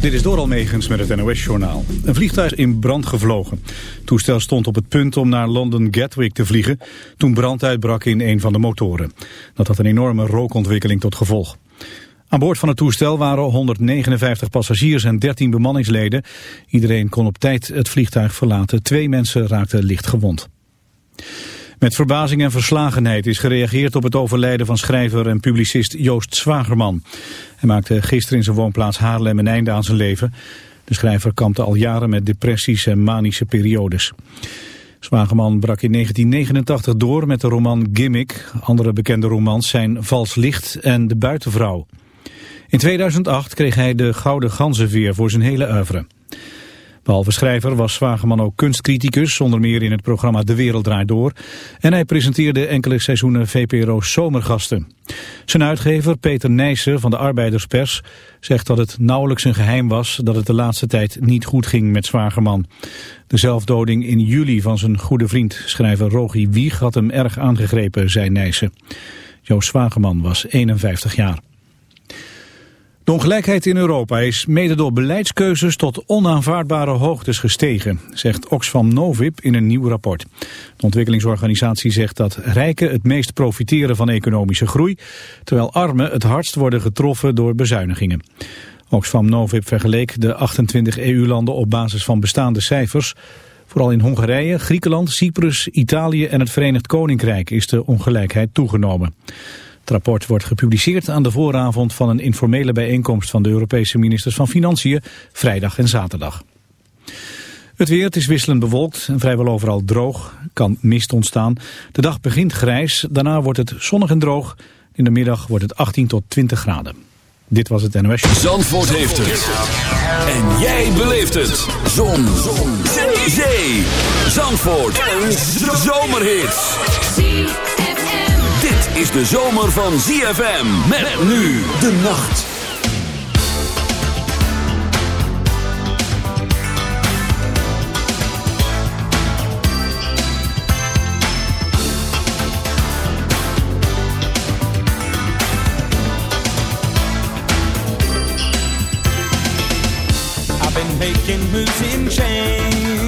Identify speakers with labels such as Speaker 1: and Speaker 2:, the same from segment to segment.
Speaker 1: Dit is Doral Megens met het NOS-journaal. Een vliegtuig is in brand gevlogen. Het toestel stond op het punt om naar London Gatwick te vliegen... toen brand uitbrak in een van de motoren. Dat had een enorme rookontwikkeling tot gevolg. Aan boord van het toestel waren 159 passagiers en 13 bemanningsleden. Iedereen kon op tijd het vliegtuig verlaten. Twee mensen raakten licht gewond. Met verbazing en verslagenheid is gereageerd op het overlijden van schrijver en publicist Joost Zwagerman. Hij maakte gisteren in zijn woonplaats Haarlem een einde aan zijn leven. De schrijver kampte al jaren met depressies en manische periodes. Zwagerman brak in 1989 door met de roman Gimmick. Andere bekende romans zijn Vals Licht en De Buitenvrouw. In 2008 kreeg hij de Gouden Ganzenveer voor zijn hele oeuvre. Behalve schrijver was Zwageman ook kunstcriticus, onder meer in het programma De Wereld Draait Door. En hij presenteerde enkele seizoenen VPRO's zomergasten. Zijn uitgever Peter Nijssen van de Arbeiderspers zegt dat het nauwelijks een geheim was dat het de laatste tijd niet goed ging met Zwageman. De zelfdoding in juli van zijn goede vriend, schrijver Rogi Wieg, had hem erg aangegrepen, zei Nijssen. Joost Zwageman was 51 jaar. De ongelijkheid in Europa is mede door beleidskeuzes tot onaanvaardbare hoogtes gestegen, zegt Oxfam Novib in een nieuw rapport. De ontwikkelingsorganisatie zegt dat rijken het meest profiteren van economische groei, terwijl armen het hardst worden getroffen door bezuinigingen. Oxfam Novib vergeleek de 28 EU-landen op basis van bestaande cijfers. Vooral in Hongarije, Griekenland, Cyprus, Italië en het Verenigd Koninkrijk is de ongelijkheid toegenomen. Het rapport wordt gepubliceerd aan de vooravond van een informele bijeenkomst van de Europese ministers van Financiën vrijdag en zaterdag. Het weer, is wisselend bewolkt en vrijwel overal droog. Kan mist ontstaan. De dag begint grijs, daarna wordt het zonnig en droog. In de middag wordt het 18 tot 20 graden. Dit was het NOS.
Speaker 2: Zandvoort heeft het. En jij beleeft het. Zon. Zon. Zee. Zandvoort. Een zomerhit is de zomer van ZFM. Met, nu de nacht.
Speaker 3: I've been making moves in chains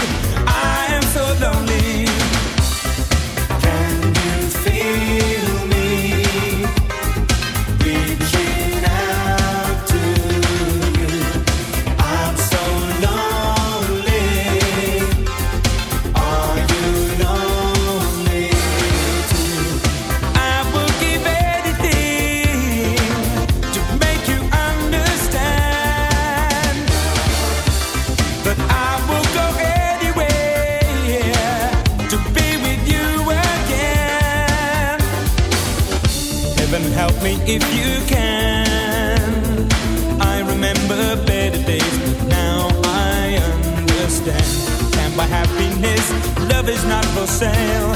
Speaker 3: Understand. Can't buy happiness, love is not for sale.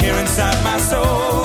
Speaker 3: Here inside my soul,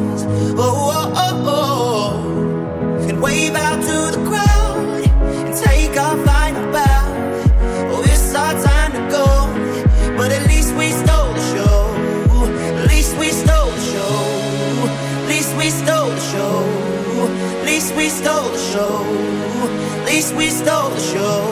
Speaker 4: stole the show.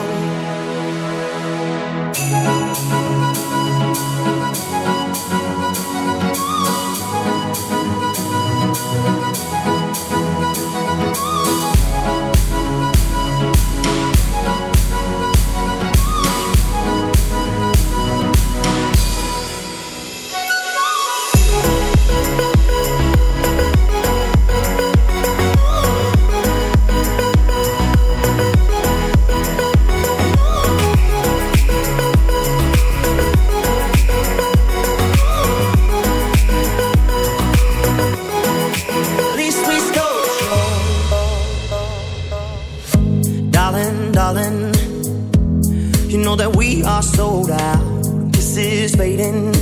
Speaker 4: we are sold out. This is fading.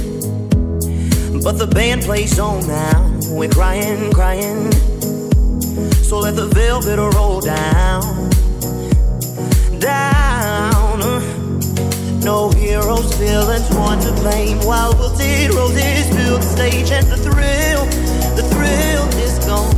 Speaker 4: But the band plays on now. We're crying, crying. So let the velvet roll down. Down. No heroes, villains, one to blame. While we'll zero this, build the stage and the thrill, the thrill is gone.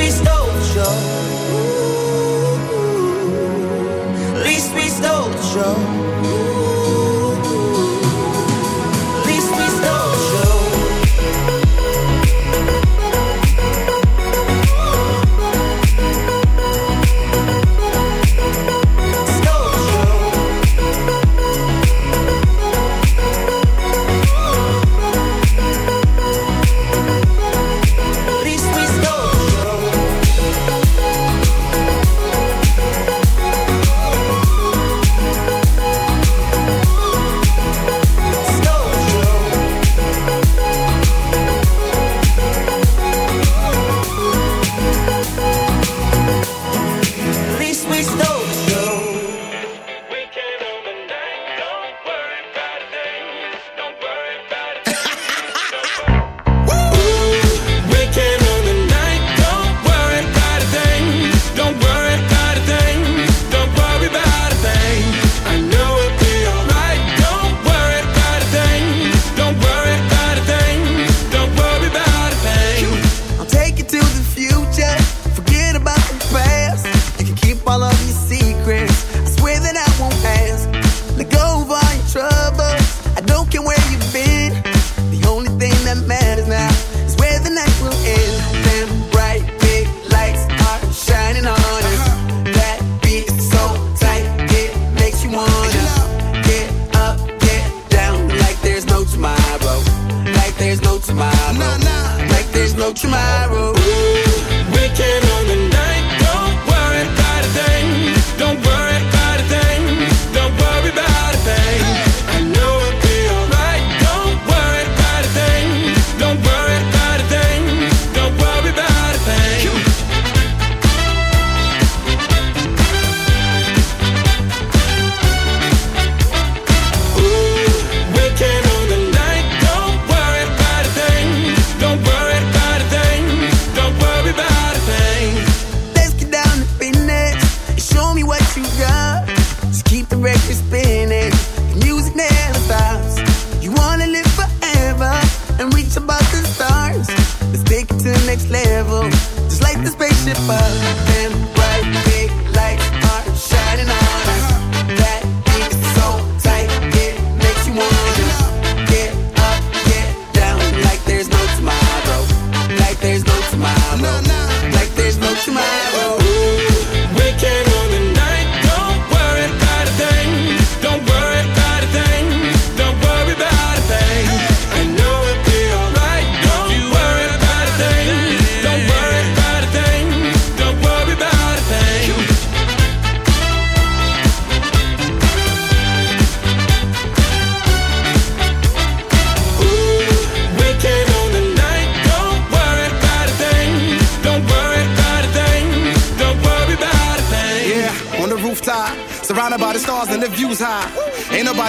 Speaker 4: we stole least we stole
Speaker 5: your.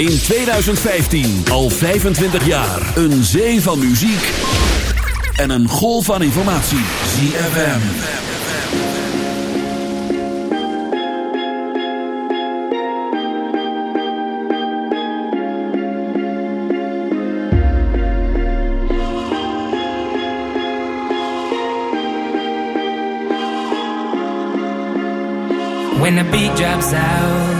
Speaker 2: In 2015, al 25 jaar. Een zee van muziek en een golf van informatie. ZFM.
Speaker 6: When the beat drops out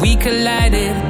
Speaker 6: we collided.